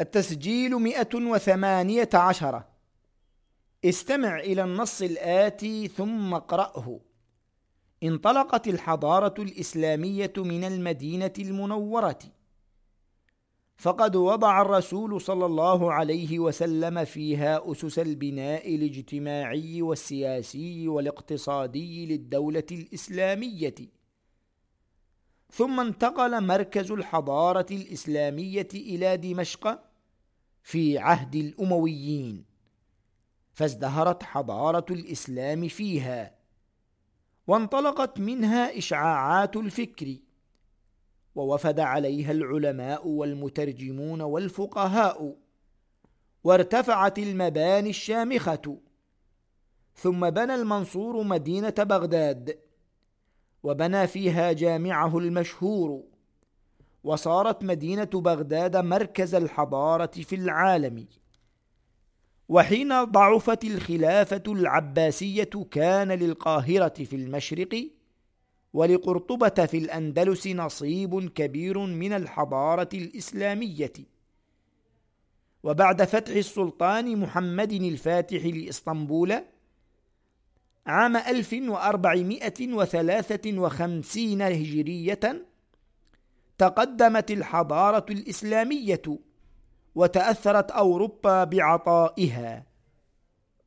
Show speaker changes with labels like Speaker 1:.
Speaker 1: التسجيل مئة وثمانية عشر. استمع إلى النص الآتي ثم اقرأه. انطلقت الحضارة الإسلامية من المدينة المنورة. فقد وضع الرسول صلى الله عليه وسلم فيها أسس البناء الاجتماعي والسياسي والاقتصادي للدولة الإسلامية. ثم انتقل مركز الحضارة الإسلامية إلى دمشق. في عهد الأمويين فازدهرت حضارة الإسلام فيها وانطلقت منها إشعاعات الفكر ووفد عليها العلماء والمترجمون والفقهاء وارتفعت المباني الشامخة ثم بنى المنصور مدينة بغداد وبنى فيها جامعه المشهور. وصارت مدينة بغداد مركز الحضارة في العالم. وحين ضعفت الخلافة العباسية كان للقاهرة في المشرق ولقرطبة في الأندلس نصيب كبير من الحضارة الإسلامية. وبعد فتح السلطان محمد الفاتح لإسطنبول عام 1453 هجرية تقدمت الحضارة الإسلامية وتأثرت أوروبا بعطائها.